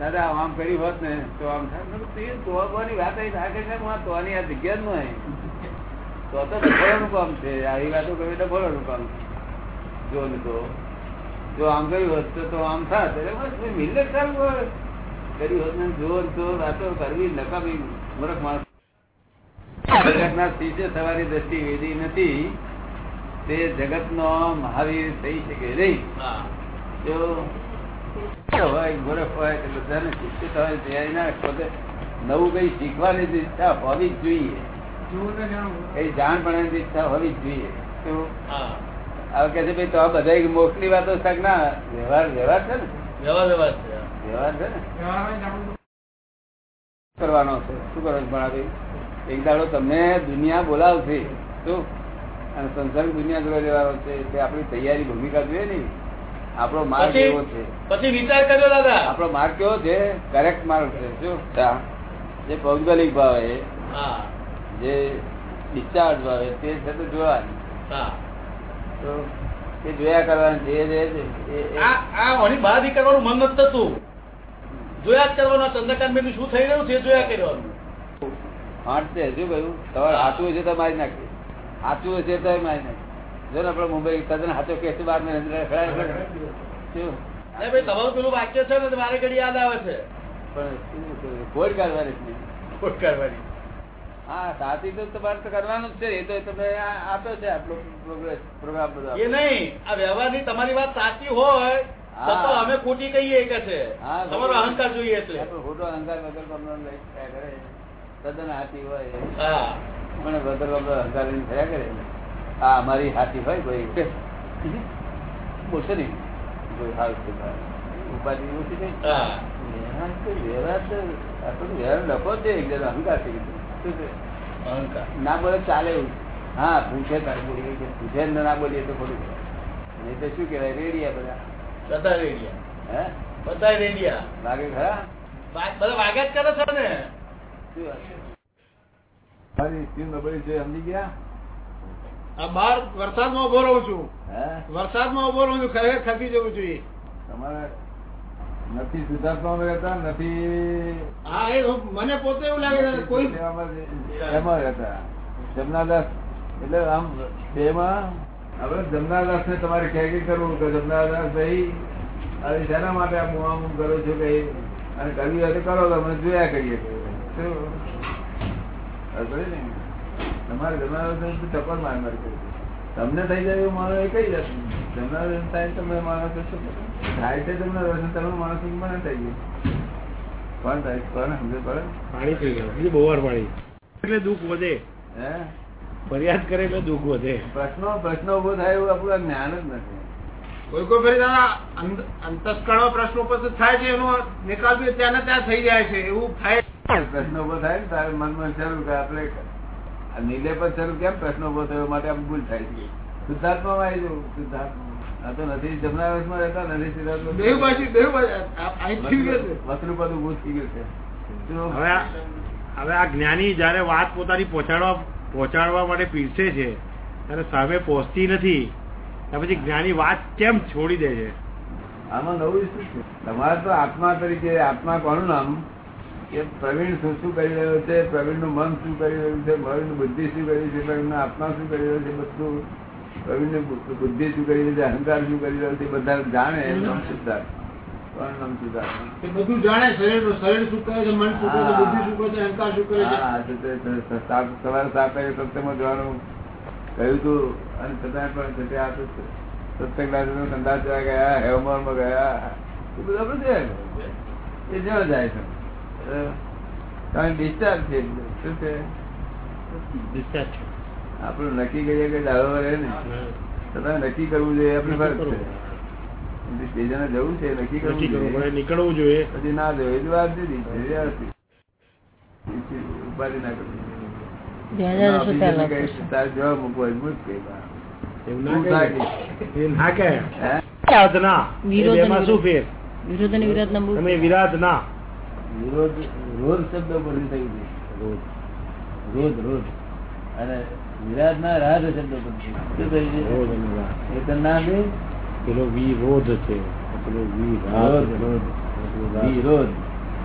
દાદા આમ કરી હોત ને તો આમ થાય. મેં તો વાત આવી થાય કે હું તોની આ જગ્યા જ નહીં તો તો ડફોળાનું કામ છે. આવી વાતો કરવી ડફોળાનું કામ છે. જો ને તો. જો આમ કર્યું હોત તો આમ થાત. એટલે બસ મિલત સારું કર્યું હોત ને જો તો વાતો કરવી નકામી મૂર્ખ માણસ. જગતના શિષ્ય થવાની દ્રષ્ટિ વેધી નથી. તે જગતનો મહાવીર થઈ શકે નહીં. તે નવું કઈ શીખવાની ઈચ્છા હોવી જોઈએ જાણ પડવાની ઈચ્છા હોવી જોઈએ હવે કે છે ભાઈ તો બધા મોકલી વાતો શાક ના વ્યવહાર વ્યવહાર છે ને વ્યવહાર વ્યવહાર છે કરવાનો છે શું કરો ભણાવી એક દાડો તમને દુનિયા બોલાવશે શું અને સંસાર દુનિયા જોડે લેવાનો છે, એટલે આપણી તૈયારી ભૂમિકા જોઈએ ને. આપણો માર્ગ કેવો એવો છે. પછી વિચાર કર્યો દાદા? આપણો માર્ગ કેવો છે? કરેક્ટ માર્ગ છે શું? જે ભૌગોલિક ભાવે હા. જે ડિસ્ચાર્જ ભાવે તે છે તો જોવાની. તો એ જોયા કરવાનું છે એ- એ- એ- એ- આ વણી ઓની બહાર નીકળવાનું મન નથી થતું. જોયા જ કરવાનું ચંદ્રકાંત શું થઈ રહ્યું છે જોયા કરવાનું. છે શું કહ્યું? તમારે હાચું છે તો મારી નાખી હાચું છે તો મારી નાખી જો ને આપણે મુંબઈ તદ્દન હાથો કેસ બાર ને ખડા ખડા. તમારું પેલું વાક્ય છે ને મારે ઘડી યાદ આવે છે. પણ કોઈ કાઢવાની ખોટ કાઢવાની હા સાથી તો તમારે તો કરવાનું જ છે એ તો તમે આ- આપ્યો છે આટલો પ્રોગ્રેસ પ્રોગ્રામ બધો એ નહીં આ વ્યવહારની તમારી વાત સાચી હોય તો તો અમે ખોટી કહીએ કે છે. હા, તમારો અહંકાર જોઈએ એટલે આપણે ખોટો અહંકાર વગર તમને લઈ થયા કરે તદ્દન હાથી હોય હા. મને વગર કમનો અહંકાર થયા કરે. આ અમારી હાથી હોય કોઈ બોલશે નહીં. કોઈ ભાઈ. ઉપાધિ ઓછી થઈ વ્યવહાર તો વ્યવહાર તો આ તો વ્યવહાર લખો છે એક જણ અહંકાર થઈ ગયો અહંકાર. ના બોલે ચાલે એવું. હા પૂછે તારે બોલીએ કે પૂછે ના બોલીએ તો ખોટું નહીં તો શું કહેવાય? રેડિયા બધા. બધા રેડિયા. હે? બધા રેડિયા. લાગે ખરા? બધા વાગ્યા જ કરે છે ને. શું વાત છે? છે સમજી ગયા? આ બાર વરસાદમાં ઊભો રહું છું. વરસાદ વરસાદમાં ઊભો રહું છું ખરેખર ખસી જવું જોઈએ. તમારે નથી શુદ્ધાત્મા રહેતા નથી હા એ મને પોતે એવું લાગે છે કોઈ એમાં રહેતા જમનાદાસ એટલે આમ બેમાં હવે જમનાદાસ ને તમારે કે કરવું કે જમનાદાસ ભાઈ હવે શેના માટે આમ હું આમ કરું છું કે અને કર્યું હોય તો કરો તો અમે જોયા કરીએ. શું? ને? તમારે ને ટપર માર માર કરી તમને થઈ જાય એવું માનો એ કઈ જતું જમનાદાસ થાય તમે માણસ તો થાય છે તમને ને તમે માણસ મને થઈ ગયું કોણ થાય? કોણ? સમજે પડે પાણી થઈ ગયું બીજું બહુ વાર પાણી. એટલે દુઃખ વધે. હે? ફરિયાદ કરે એટલે દુઃખ વધે. પ્રશ્નો પ્રશ્નો ઊભો થાય એવું આપણું જ્ઞાન જ નથી. કોઈ કોઈ ફરી દાદા અંતસ્કરણ પ્રશ્નો ઉપસ્થિત થાય છે એનો નિકાલ બી ત્યાં ને ત્યાં થઈ જાય છે. એવું થાય. પ્રશ્ન ઊભો થાય ને તારે મનમાં શરૂ કે આપણે આ સ્વરૂપ કેમ પ્રશ્ન ઊભો થયો માટે આમ ભૂલ થાય છે? શુદ્ધાત્મામાં આવી જવું શુદ્ધાત્મા. આ તો નથી જમનાવેશમાં રહેતા નથી સિદ્ધાર્થમાં. બાજુ આ- અહીં થઈ ગયું છે. વસ્તુ પદ ઊભું થઈ ગયું છે. હવે આ- જ્ઞાની જયારે વાત પોતાની પહોંચાડવા પહોંચાડવા માટે પીરસે છે ત્યારે સામે પહોંચતી નથી ત્યાર પછી જ્ઞાની વાત કેમ છોડી દે છે? આમાં નવું શું છે? તમારે તો આત્મા તરીકે આત્મા કોનું નામ? કે પ્રવીણ શું શું કરી રહ્યો છે પ્રવીણનું મન શું કરી રહ્યું છે પ્રવીણ બુદ્ધિ શું કરી છે પ્રવીણ આત્મા શું કરી રહ્યો છે બધું પ્રવીણ બુદ્ધિ શું કરી રહી છે અહંકાર શું કરી રહ્યો છે બધા જાણે નામ સિદ્ધાર્થ બધું જાણે શરીર શરીર શું કરે છે મન શું કરે છે બુદ્ધિ શું કરે છે અહંકાર શું કરે છે? હા, તે- તે- તે- તે- સાત- સવારે સાત વાગે સત્સંગમાં જવાનું કહ્યું હતું અને છતાં પણ છે તે આ તો સત્સંગ લાગ્યો ગયા હેવમોરમાં ગયા એ બધું આપણે જોયા એ જેવા જાય છે. અ, ડિસ્ચાર્જ છે શું છે? Discharge આપણું નક્કી કરીએ કે દાડો રહે ને? છતાં નક્કી કરવું જોઈએ આપણે ફરજ છે. એટલે જવું છે નક્કી કરવું જોઈએ. નીકળવું જોઈએ. પછી ના જવું એ વાત વ્યવસ્થિત. ઉપાધિ ના કરવી? વિરાટ ના. વિરોધ રોધ શબ્દ પરથી થયું છે. રોજ. રોજ રોજ. અને વિરાટ ના રાજ શબ્દ પરથી થયું છે? અને રાગ. એ તો ના દે પેલો વિરોધ છે વિરોધ વિરોધ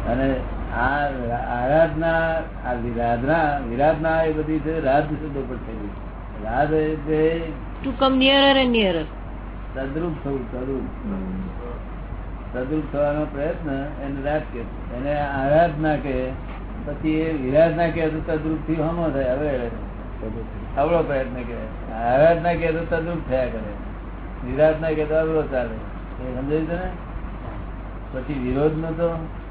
અને આ આરાધના આ વિરાધના વિરાધના એ બધી છે રાધ શબ્દો પર થયેલી રાધ એટલે ટુ કમ નિયરર એન્ડ નિયરર તદ્રુપ થવું તદ્રુપ. તદ્રુપ થવાનો પ્રયત્ન એને રાત કે એને આરાધના કે પછી એ વિરાધના કે તો થી હમો થાય હવે અવળો પ્રયત્ન કે આરાધના કે તો તદ્રુપ થયા કરે. વિરાધના કે તો અવળો ચાલે. એ સમજાયું તને પછી વિરોધ નો તો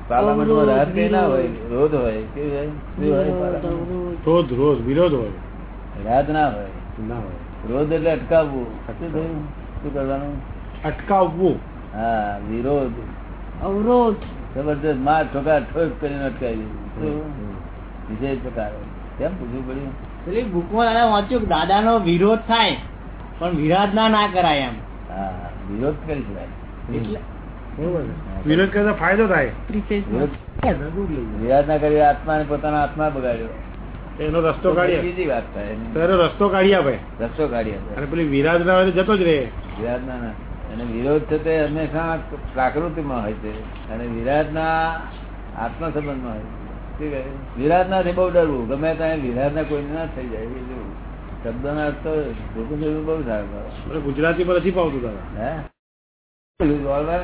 પાર્લામેન્ટમાં રાત કઈ ના હોય. રોધ હોય કેવું વિરોધ હોય. રાત ના હોય. ના હોય. રોધ એટલે અટકાવવું. શું થયું? શું કરવાનું? અટકાવવું. હા વિરોધ. અવરોધ. જબરદસ્ત માર ઠોકા ઠોક કરીને અટકાવી દીધું. વિજય પ્રકાર. કેમ પૂછવું પડ્યું? પેલી બુકમાં દાદા વાંચ્યું દાદા નો વિરોધ થાય પણ વિરાધ ના કરાય એમ. હા વિરોધ કરી શકાય. એટલે ને? વિરોધ કરતા ફાયદો થાય. વિરાધ ના વિરાધના કરી આત્માને પોતાના આત્મા બગાડ્યો. એનો રસ્તો કાઢીએ. બીજી વાત થાય. એનો રસ્તો કાઢી આપે રસ્તો કાઢી આપે અને પેલી વિરાજ ના હોય જતો જ રહે. વિરાટના ના. અને વિરોધ છે તે હંમેશા પ્રાકૃતિમાં હોય છે. અને વિરાટના આત્મ સંબંધમાં હોય છે? વિરાટનાથી બહુ ડરવું. ગમે ત્યાં વિરાટના કોઈને ના થઈ જાય એ જોવું. શબ્દના અર્થ તો જોતું જોતું બહુ સારું ગુજરાતી પર નથી પાવતું દાદા હે?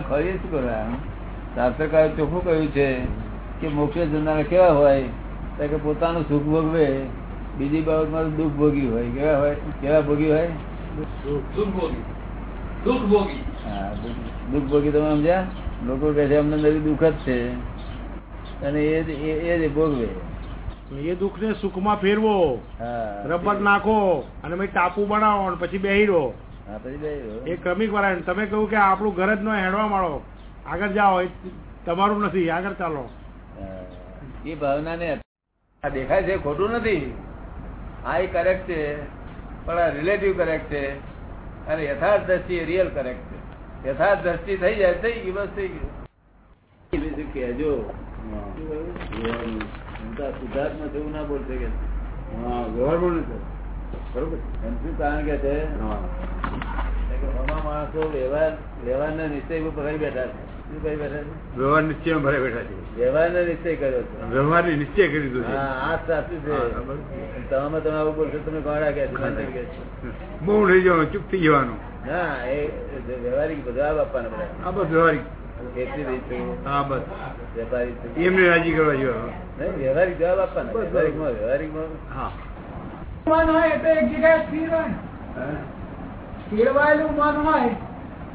ખરી શું કરવા શાસ્ત્રકારે ચોખ્ખું કહ્યું છે કે મોક્ષે જનાર કેવા હોય? તો કે પોતાનું સુખ ભોગવે બીજી બાબતમાં દુઃખ ભોગી હોય. કેવા હોય? કેવા ભોગી હોય? દુઃખ ભોગી. દુઃખ ભોગી. દુઃખ- દુઃખ ભોગી તમે સમજ્યા? લોકો કહે છે અમને નવી દુઃખ જ છે. અને એ એ એ જ ભોગવે. એ દુઃખ ને સુખમાં ફેરવો રબર નાખો અને પછી ટાપુ બનાવો અને પછી બેહી રહો એ ક્રમિક વાળા તમે કહ્યું કે આપણું ઘર જ નો હેડવા માંડો. આગળ જાઓ એ તમારું નથી આગળ ચાલો. એ ભાવના ને આ દેખાય છે ખોટું નથી. આ એ કરેક્ટ છે પણ આ રિલેટિવ કરેક્ટ છે. અને યથાર્થ દ્રષ્ટિ રિયલ કરેક્ટ છે. યથાર્થ દ્રષ્ટિ થઈ જાય થઈ ગઈ બસ થઈ ગયું. બીજું કહેજો સિદ્ધાર્થમાં જેવું ના બોલશે કે બરોબર. એમ શું કારણ કે છે? કે ઘણા માણસો વ્યવહાર વ્યવહારના નિશ્ચય ઉપર છે કરી બેઠા છે. વ્યવહાર નિશ્ચય ભરે બેઠા છે. વ્યવહારનો નિશ્ચય કર્યો છે. વ્યવહાર નિશ્ચય કરી દીધો હા આ સાચું છે. તમે તમે આવું બોલશો તમે ગોળા છે. બહુ લઈ જવાનું ચૂપ થઈ જવાનું. ના એ વ્યવહારિક બધા આપવાના બધા આ બસ વ્યવહારિક. એમને રાજી કરવા જેવા વ્યવહારિક જવાબ આપવાના. વ્યવહારિકમાં વ્યવહારિકમાં. હા. મન હોય એટલે એક જગ્યાએ સ્થિર હોય. ને. હા? મન હોય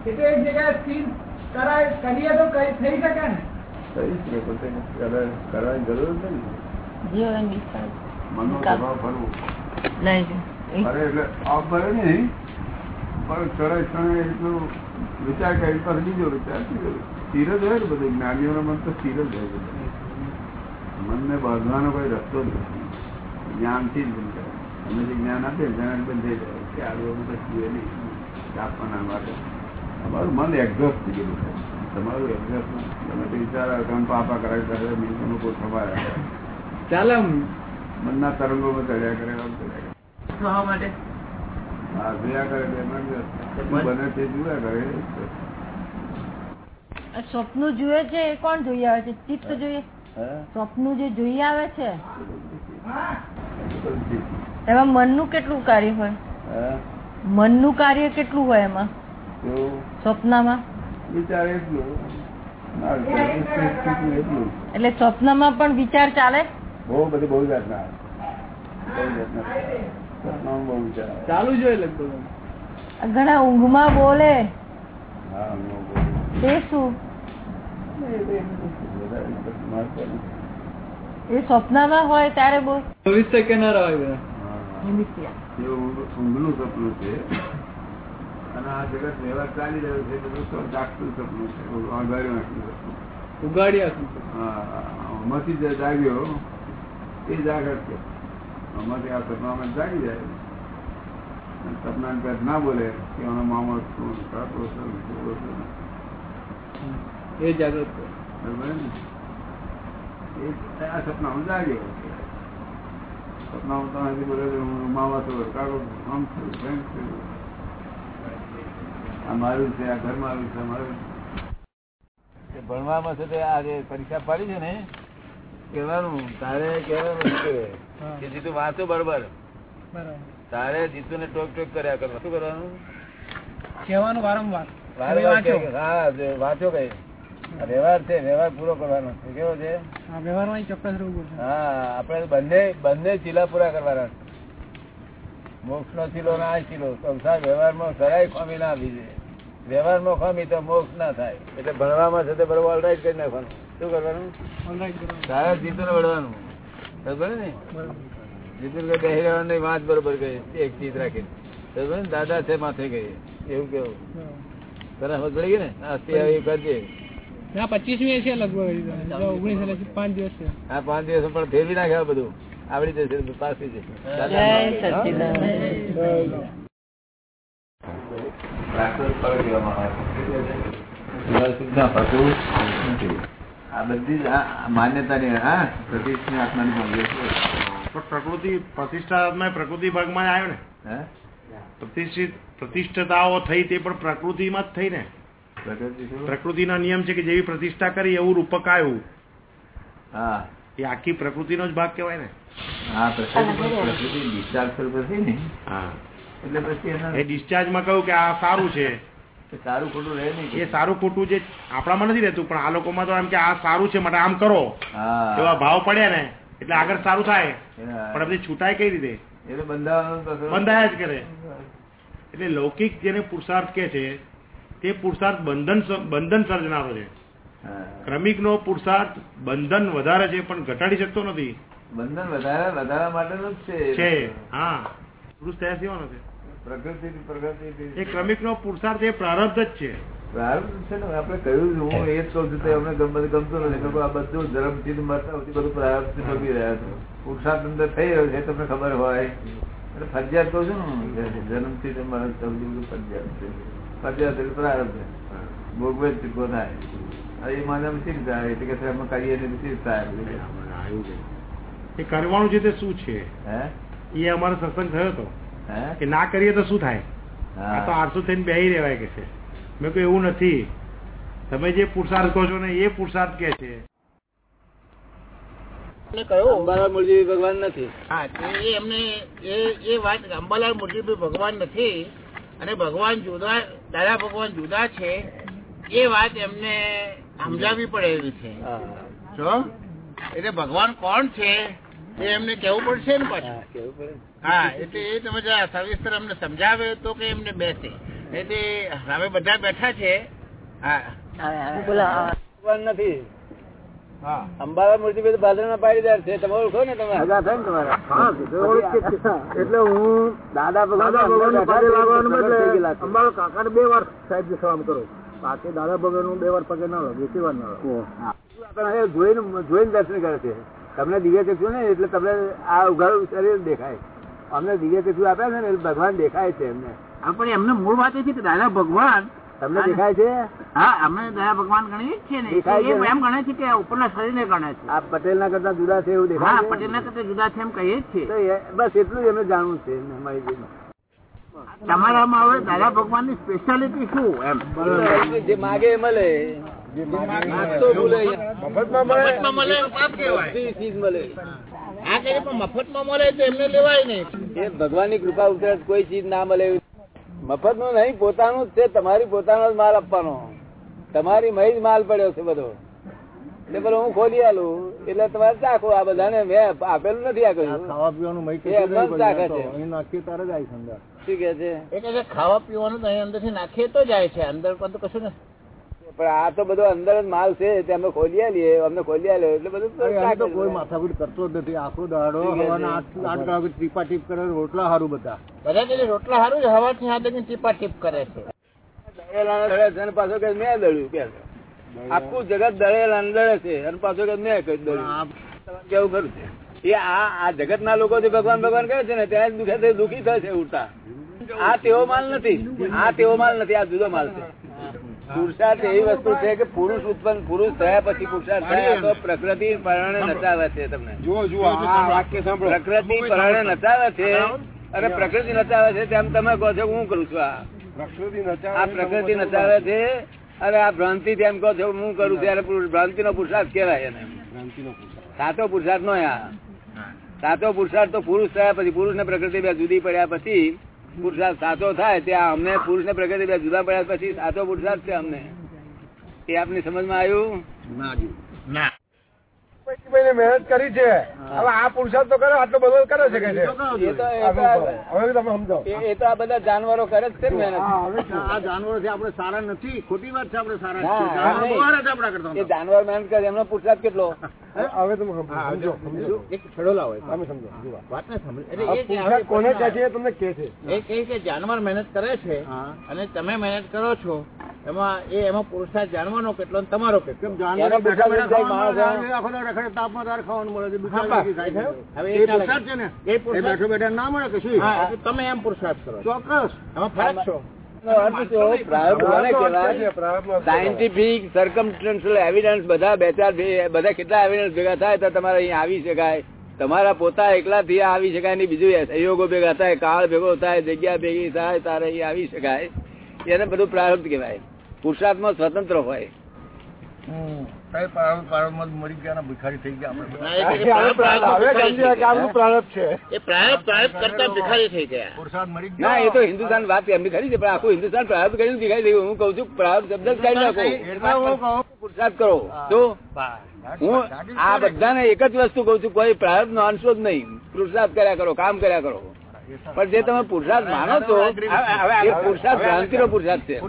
એટલે એક જગ્યાએ સ્થિર કરાય કરીએ તો કઈ થઈ શકે ને? કરી નહીં, પોતે કરવાની જરૂર નથી જીઓ વિસ્તાર મનનો સ્વભાવ ફરવું એટલે નહીં પણ ચડે ક્ષણે એટલું વિચાર કરી પછી બીજો વિચાર. સ્થિર જ હોય ને બધું જ્ઞાનીઓનું મન તો સ્થિર જ હોય બધું. મનને બાંધવાનો કોઈ રસ્તો જ નથી. જ્ઞાનથી જ બંધ કરે. અમે જે જ્ઞાન આપીએ જ્ઞાન બંધ થઈ જાય. કે આ બધું કશું એ નહીં. આપવાના માટે. તમારું મન એક્ઝોસ્ટ થઈ ગયેલું છે. તમારું એક્ઝોસ્ટ તમે તો વિચાર તમે પાપા કરાવી કરે નહીં કોઈ ખબર ચાલો મનના તરંગોમાં ચડ્યા કરે આમ ચડ્યા કરે. માટે. હા જોયા કરે એમાં બને તે જોયા કરે? આ જુએ છે એ કોણ જોઈ આવે છે? ચિત્ત જોઈએ. હા? સ્વપ્નું જે જોઈ આવે છે એમાં મનનું કેટલું કાર્ય હોય? હા? મનનું કાર્ય કેટલું હોય એમાં? સ્વપ્નમાં? વિચાર એટલું. સ્વપ્નમાં પણ વિચાર ચાલે? બહુ બધી બહુ જાતના બહુ બહુ. ચાલુ જોઈએ લગભગ. ઘણા ઊંઘમાં બોલે. બહુ તે શું? એ સ્વપ્નમાં હોય ત્યારે બોલ. ચોવીસ સેકન્ડ ના રહે ઊંઘ- નું સપનું છે. અને આ જગત વ્યવહાર ચાલી રહ્યો છે જાગતું સપનું છે અગાડ્યું નાખ્યું સપનું ઉગાડી આમાંથી જે જાગ્યો એ જાગૃત છે આમાંથી આ સપનામાં જાગી જાય. સપના પેટ ના બોલે કે આનો મામો શું કાકો એ જાગૃત? એ આ સપનામાં જાગ્યો. સપનામાં તમારી બોલે હું મામા છું કાકો આમ થયું ફ્રેન્ડ છું આ મારું છે આ ઘર મારું છે અમારું ભણવામાં છે તે આ જે પરીક્ષા પાડી છે ને કહેવાનું તારે કહેવાનું કે જીતું વાંચો બરોબર. તારે જીતું ને ટોક ટોક કર્યા કરવા શું કરવાનું? કહેવાનું વારંવાર. હા વાંચો કઈ વ્યવહાર છે વ્યવહાર પૂરો કરવાનો. છે કેવો છે? હા વ્યવહારમાં ચોક્કસ રહેવું હા આપણે બંને બંને ચીલા પૂરા કરવાના. મોક્ષ નો ચીલો ના ચીલો. સંસાર વ્યવહારમાં જરાય ખામી ના આવી છે. વ્યવહારમાં ખામી તો મોક્ષ ના થાય. એટલે ભણવામાં છે તે બરોબર ઓલરાઈટ કરી નાખવાનું. શું કરવાનું? સારા જીતુ ને વળવાનું. બરોબર ને? જીતુ ને બેસી રહેવાનું વાત બરોબર ગઈ એક ચીજ રાખી બરોબર ને? દાદા છે માથે ગઈ. એવું કેવું? તને સમજ પડી ગઈ ને? આસ્તી આવી કરજે ના પચીસમી છે લગભગ ઓગણીસ પાંચ દિવસ છે. હા પાંચ દિવસ પણ ફેરવી નાખ્યા બધું. આવડી જશે પાસ થઈ જશે જય સચિદાનંદ આ બધી જ માન્યતાની હા પ્રતિષ્ઠની આત્માની ભંગે છે. પ્રકૃતિ પ્રતિષ્ઠાત્મા પ્રકૃતિ ભાગમાં જ આવ્યો ને? પ્રતિષ્ઠિત પ્રતિષ્ઠતાઓ થઈ તે પણ પ્રકૃતિમાં જ થઈ ને. પ્રકૃતિ? પ્રકૃતિના નિયમ છે કે જેવી પ્રતિષ્ઠા કરી એવું રૂપક આવ્યું. હા. એ આખી પ્રકૃતિનો જ ભાગ કહેવાય ને. હા પ્રકૃતિ પ્રકૃતિ discharge સ્વરૂપે થઈ ને. હા. એટલે પછી એ ડિસ્ચાર્જમાં કહ્યું કે આ સારું છે. સારું ખોટું રહે નહીં. એ સારું ખોટું જે આપણામાં નથી રહેતું પણ આ લોકોમાં તો એમ કે આ સારું છે માટે આમ કરો. એવા ભાવ પડ્યા ને એટલે આગળ સારું થાય. પણ બધી છૂટાય કઈ રીતે? એટલે બંધાયા જ કરે. એટલે લૌકિક જેને પુરુષાર્થ કે છે તે પુરુષાર્થ બંધન બંધન સર્જનારો છે. ક્રમિક નો પુરુષાર્થ બંધન વધારે છે પણ ઘટાડી શકતો નથી. બંધન વધારે વધારવા માટેનું જ છે છે. હા. પુરુષ થયા સિવાનો છે. પ્રકૃતિ પ્રકૃતિ એ ક્રમિકનો પુરુષાર્થ એ પ્રારબ્ધ જ છે. પ્રારબ્ધ છે ને આપણે કહ્યું હું એ જ કહું છું અમને ગમે ગમતું નથી આ બધું ધર્મથી મરતા મરતાથી બધું પ્રારબ્ધ ભોગવી રહ્યા છે. પુરુષાર્થ અંદર થઈ રહ્યો છે તમને ખબર હોય. એટલે ફરજિયાત કહું છું ને જન્મથી ને મરણ સુધી બધું ફરજિયાત છે. ફરજિયાત એટલે પ્રારબ્ધ ભોગવે જ ચૂકવો થાય. એ માનવ શીખ થાય એટલે કે અમે કરીએ ને શીખ થાય. એવું છે. એ કરવાનું છે તે શું છે? હે? એ અમારો સત્સંગ થયો હતો કે ના કરીએ તો શું થાય? આ તો હા આરસુ થઈને બેહી રહેવાય કે છે. મેં કહ્યું એવું નથી. તમે જે પુરુષાર્થ કહો છો ને એ પુરુષાર્થ કે છે. અંબાલાલ મૂળજી ભગવાન નથી. હા એ એમને એ એ વાત અંબાલાલ મુરલીભાઈ ભગવાન નથી. અને ભગવાન જુદા દાદા ભગવાન જુદા છે. એ વાત એમને સમજાવવી પડે એવી છે જો એટલે ભગવાન કોણ છે? એ એમને કેવું પડશે ને પાછું. કેવું પડે હા એટલે એ તમે જરા સવિસ્તર અમને સમજાવે તો કે એમને બેસે. એટલે હવે બધા બેઠા છે. હા. નથી. અંબાલા મૂર્તિ બાદરના પાડીદાર છે. તમે ઓળખો ને તમે? હગા થાય ને તમારા? એટલે હું દાદા ભગવાન અંબાલો કાકા બે વાર સાહેબ સલામ કરો. બાકી દાદા ભગવાનનું બે વાર પગે ના લાગે વાર ના લાગે જોઈને જોઈને દર્શન કરે છે? તમને દિવ્ય ચક્ષુ ને એટલે તમને આ ઉઘાડું શરીર દેખાય. અમને દિવ્ય ચક્ષુ આપ્યા છે ને એટલે ભગવાન દેખાય છે એમને. પણ એમને મૂળ વાત એ છે કે દાદા ભગવાન તમને દેખાય છે? હા અમે દયા ભગવાન ગણીએ જ છીએ ને. છે એ ને? એમ ગણે છે કે ઉપરના શરીરને ગણે છે. આ પટેલ ના કરતા જુદા છે એવું હા દેખાય? પટેલ ના કરતા જુદા છે એમ કહીએ જ છીએ. બસ એટલું જ એમને જાણવું છે મારી જીવન તમારામાં હવે દાદા ભગવાનની સ્પેશિયાલિટી શું એમ? જે માગે એ મળે. નાસ્તો ભૂલે મફતમાં મળે. એવું પાપ કહેવાય. બધી ચીજ મળે. આ કહીએ પણ મફતમાં મળે તો એમને લેવાય નહીં. એ ભગવાનની કૃપા ઉતરે કોઈ ચીજ ના મળે મફતનું નહીં પોતાનું જ છે તમારી પોતાનો જ માલ આપવાનો. તમારી મહી જ માલ પડ્યો છે બધો. એટલે હું ખોલી આલું એટલે તમારે ચાખો આ બધાને મેં આપેલું નથી આ કહ્યું ખાવા પીવાનું ચાખે છે. નાખીએ તારે જાય અંદર શું કે છે? ખાવા પીવાનું તો અહીં અંદરથી નાખીએ તો જાય છે. અંદર પણ તો કશું નથી પણ આ તો બધો અંદર જ માલ છે તે અમે ખોલી આલીએ અમને ખોલી આલ્યો એટલે બધું કોઈ માથાકૂટ કરતો જ નથી. આખો દાડો હવાના આઠ કલાક ટીપા ટીપ કરે રોટલા સારું બધા. બધા કે રોટલા સારું છે હવાથી આ લગીને ટીપા ટીપ કરે છે. દળેલા દળે છે અને પાછો કે મેં દળ્યું કે આખું જગત દળેલા દળે છે અને પાછો કે મેં કઈ દળ્યું. કેવું ખરું છે? એ આ આ જગત ના લોકો જે ભગવાન ભગવાન કહે છે ને ત્યાં જ દુખે દુખી થાય છે ઉલટા આ તેવો માલ નથી. આ તેવો માલ નથી આ જુદો માલ છે. પુરુષાર્થ એવી વસ્તુ છે કે પુરુષ ઉત્પન્ન પુરુષ થયા પછી પુરુષાર્થ થયા તો પ્રકૃતિ પરણે નચાવે છે તમને. જુઓ જુઓ આ વાક્ય સાંભળો. પ્રકૃતિ પરણે નચાવે છે અને પ્રકૃતિ નચાવે છે તેમ તમે કહો છો હું કરું છું આ. પ્રકૃતિ આ પ્રકૃતિ નચાવે છે. અરે આ ભ્રાંતિ તેમ કહો છો હું કરું ત્યારે ભ્રાંતિ નો પુરુષાર્થ કેવાય એને. સાચો પુરુષાર્થ નો આ. સાચો પુરુષાર્થ તો પુરુષ થયા પછી પુરુષ ને પ્રકૃતિ બે જુદી પડ્યા પછી પુરુષાર્થ સાચો થાય ત્યાં અમને પુરુષ ને પ્રગતિ બે જુદા પડ્યા પછી સાચો પુરુષાર્થ છે અમને. એ આપની સમજમાં આવ્યું? ના. ભાઈને મહેનત કરી છે. હવે આ પુરુષાર્થ તો કરે આટલો બધો કરે છે કે છે? હવે તમે સમજો એ- તો આ બધા જાનવરો કરે જ છે ને મહેનત. આ જાનવરો છે આપણે સારા નથી. ખોટી વાત છે આપણે સારા એ જાનવર મહેનત કરે એમનો પુરુષાર્થ કેટલો? હવે તમે સમજો સમજો એક છેડો લાવો તમે સમજો વાત ને સમજો કોને કહે છે તમને કે છે. એ કહે કે જાનવર મહેનત કરે છે અને તમે મહેનત કરો છો એમાં એ એમાં પુરુષાર્થ જાણવાનો કેટલો તમારો કેટલો. જાનવરો તાપમાં તારે ખાવાનું મળે છે ખાય હવે એ છે ને એ બેઠો બેઠા ના મળે તમે એમ કરો. ચોક્કસ. ફરક છો. સાયન્ટિફિક સર્કમસ્ટન્શિયલ એવિડન્સ બધા બે ચાર બધા કેટલા એવિડન્સ ભેગા થાય તો તમારે અહીંયા આવી શકાય. તમારા પોતા એકલાથી આવી શકાય નહીં. બીજું સહયોગો ભેગા થાય કાળ ભેગો થાય જગ્યા ભેગી થાય તારે અહીં આવી શકાય. એને બધું પ્રારબ્ધ કહેવાય. પુરુષાર્થમાં સ્વતંત્ર હોય. ના, એ ગયા. ભિખારી થઈ ગયા. તો હિન્દુસ્તાન વાત એમની ખરી છે પણ આખું હિન્દુસ્તાન પ્રારબ્ધ કરીને દેખાઈ દે હું કઉ છું પ્રારબ્ધ શબ્દ જ કાઢી નાખો. પુરુષાર્થ કરો. તો હું આ બધાને એક જ વસ્તુ કઉ છું કોઈ પ્રારબ્ધ નો અંશો જ નહીં. પુરસાદ કર્યા કરો કામ કર્યા કરો. પણ જે તમે પુરુષાર્થ માનો છો એ પુરુષાર્થ ભ્રાંતિ નો પુરુષાર્થ છે.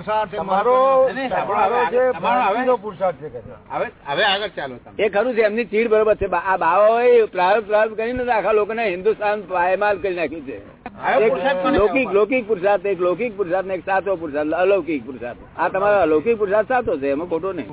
હવે- આગળ ચાલો એ ખરું છે એમની ચીડ બરોબર છે. આ બાવાઓએ પ્રારંભ પ્રારંભ કરીને આખા લોકોને હિન્દુસ્તાન પાયમાલ કરી નાખ્યું છે. લૌકિક લૌકિક પુરુષાર્થ એક લૌકિક પુરુષાર્થ ને એક સાચો પુરુષાર્થ અલૌકિક પુરુષાર્થ. આ તમારો અલૌકિક પુરુષાર્થ સાચો છે? એમાં ખોટો નહીં.